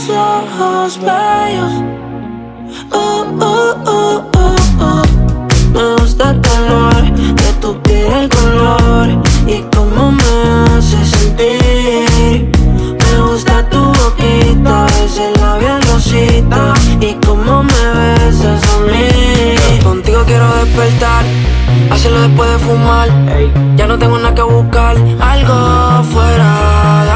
esos ojos bellos. Uh, uh, uh, uh, uh. Me gusta el color de tu piel, el color y cómo me hace sentir. Me gusta tu boquita, ese labial rosita y cómo me besas a mí. Contigo quiero despertar, hacerlo después de fumar. Ya no tengo nada que buscar, algo fuera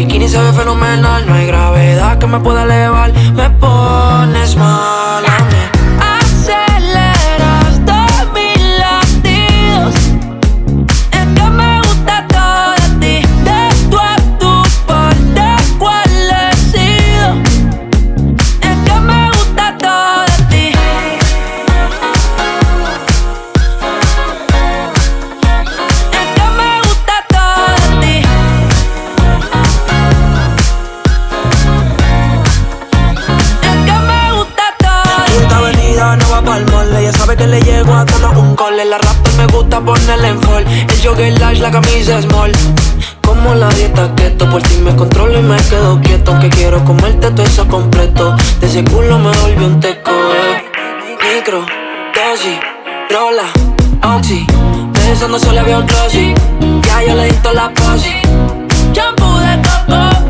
bikini se ve fenomenal. No hay gravedad que me pueda elevar, me pones Ella sabe que le llego a todos un cole La rapper me gusta ponerle en fall. El jogger large, la camisa small. Como la dieta keto Por ti me controlo y me quedo quieto. Que quiero comerte todo eso completo. De ese culo me volvió un teco eh. Micro, dosis, rola, oxi. Pensando solo veo glossy Ya yo le di la posi. Shampoo de coco,